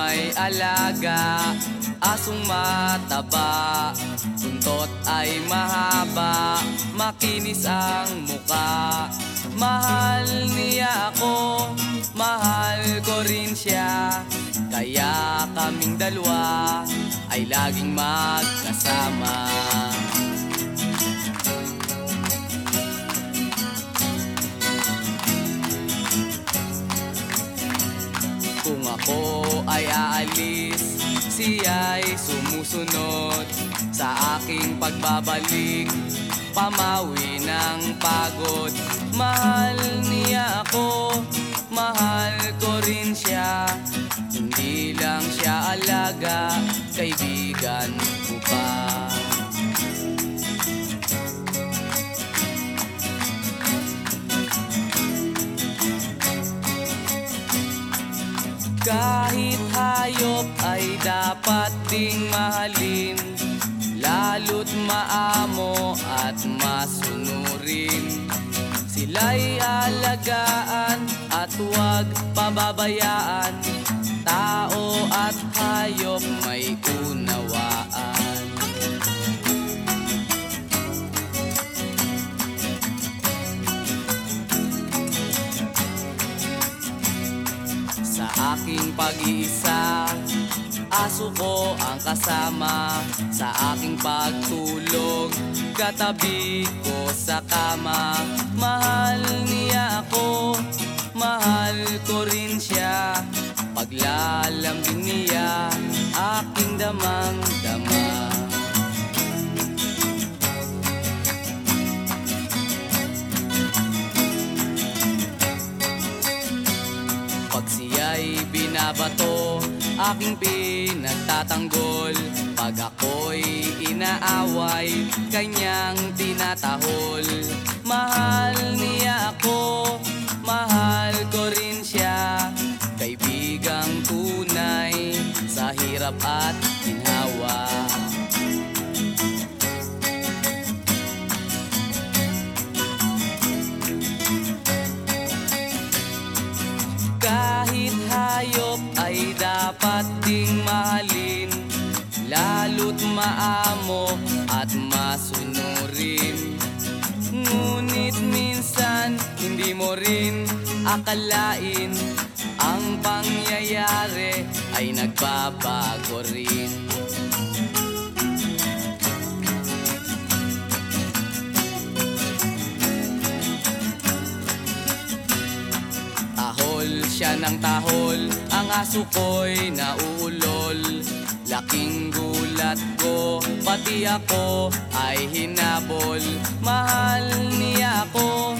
may alaga Asong mataba Buntot ay mahaba Makinis ang muka. Mahal niya ako Mahal ko rin siya Kaya kaming dalawa Ay laging magkasama Siya'y sumusunod Sa aking pagbabalik. Pamawi ng pagod. Mahal niya ako. Mahal ko rin siya. Hindi lang siya alaga. Kaibigan ko pa. Ay dapat ding mahalin Lalo't maamo at masunurin. Sila'y alagaan at huwag pababayaan Tao at hayop may unawaan. Sa aking pag-iisa Aso ko ang kasama Sa aking pagtulog. Katabi ko sa kama. Mahal niya ako. Mahal ko rin siya. Paglalambing niya Aking damang-dama. Pag siya'y binabato, aking pinagtatanggol Pag ako'y inaaway, kanyang tinatahol. Mahal niya ako, mahal ko rin siya. Kaibigang tunay, sa hirap at dapat ding mahalin Lalo't maamo at masunurin. Ngunit minsan hindi mo rin akalain Ang pangyayari ay nagbabago rin siya ng tahol. Ang aso ko'y nauulol Laking gulat ko Pati ako ay hinabol. Mahal niya ako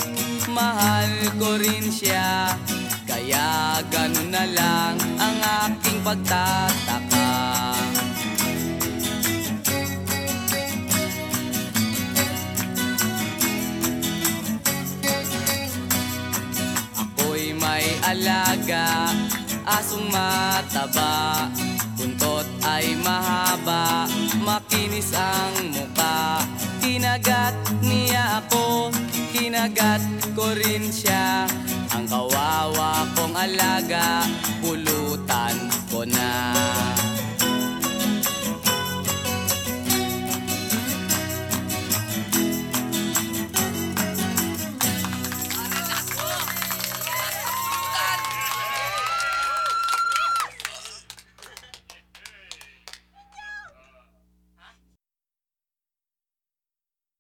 Mahal ko rin siya. Kaya ganun na lang Ang aking pagtataka alaga, asong mataba. Buntot ay mahaba, makinis ang muka Kinagat niya ako, kinagat ko rin siya. Ang kawawa kong alaga, pulutan ko na